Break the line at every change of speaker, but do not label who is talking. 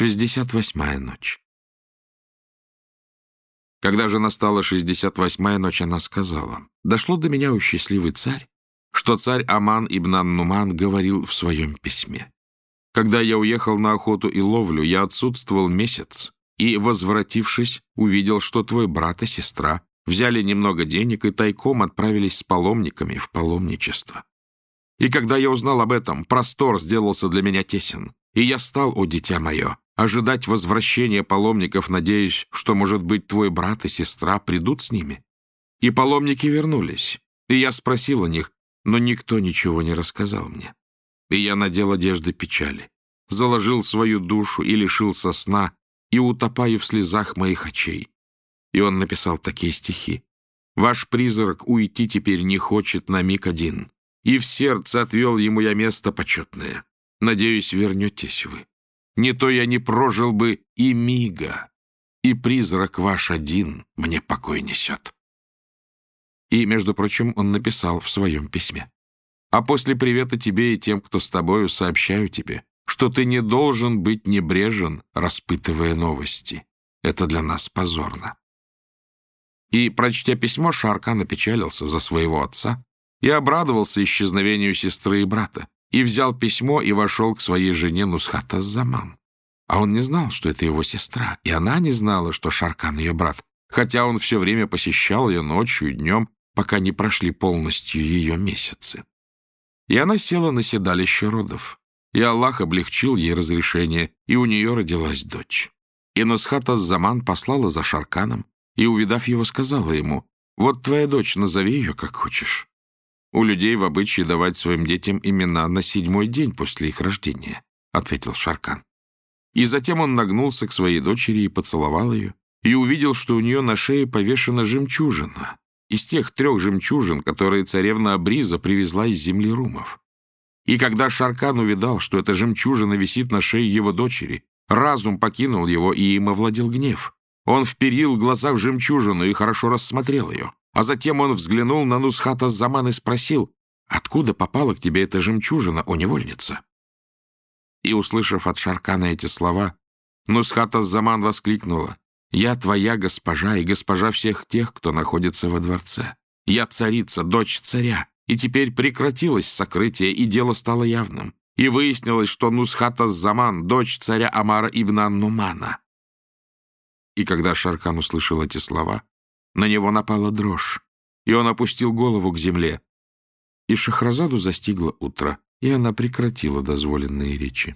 Шестьдесят восьмая ночь. Когда же настала шестьдесят восьмая ночь, она сказала, «Дошло до меня, у счастливый царь, что царь Аман ибн Нуман говорил в своем письме. Когда я уехал на охоту и ловлю, я отсутствовал месяц, и, возвратившись, увидел, что твой брат и сестра взяли немного денег и тайком отправились с паломниками в паломничество. И когда я узнал об этом, простор сделался для меня тесен, и я стал, о дитя мое, ожидать возвращения паломников, надеясь, что, может быть, твой брат и сестра придут с ними. И паломники вернулись, и я спросил о них, но никто ничего не рассказал мне. И я надел одежды печали, заложил свою душу и лишился сна, и утопаю в слезах моих очей. И он написал такие стихи. «Ваш призрак уйти теперь не хочет на миг один, и в сердце отвел ему я место почетное. Надеюсь, вернетесь вы. Не то я не прожил бы и мига, и призрак ваш один мне покой несет. И, между прочим, он написал в своем письме. А после привета тебе и тем, кто с тобою, сообщаю тебе, что ты не должен быть небрежен, распытывая новости. Это для нас позорно. И, прочтя письмо, Шарка напечалился за своего отца и обрадовался исчезновению сестры и брата, и взял письмо и вошел к своей жене Нусхата Заман. А он не знал, что это его сестра, и она не знала, что Шаркан ее брат, хотя он все время посещал ее ночью и днем, пока не прошли полностью ее месяцы. И она села на седалище родов, и Аллах облегчил ей разрешение, и у нее родилась дочь. И Нусхата Заман послала за Шарканом, и, увидав его, сказала ему, «Вот твоя дочь, назови ее как хочешь». «У людей в обычае давать своим детям имена на седьмой день после их рождения», — ответил Шаркан. И затем он нагнулся к своей дочери и поцеловал ее, и увидел, что у нее на шее повешена жемчужина, из тех трех жемчужин, которые царевна Абриза привезла из земли румов. И когда Шаркан увидал, что эта жемчужина висит на шее его дочери, разум покинул его, и им овладел гнев. Он вперил глаза в жемчужину и хорошо рассмотрел ее. А затем он взглянул на Нусхата Заман и спросил, «Откуда попала к тебе эта жемчужина, о невольница?» И, услышав от Шаркана эти слова, Нусхата Заман воскликнула, «Я твоя госпожа и госпожа всех тех, кто находится во дворце. Я царица, дочь царя, и теперь прекратилось сокрытие, и дело стало явным. И выяснилось, что Нусхата Заман, дочь царя Амара ибн Нумана». И когда Шаркан услышал эти слова, на него напала дрожь, и он опустил голову к земле. И Шахразаду застигло утро, и она прекратила дозволенные речи.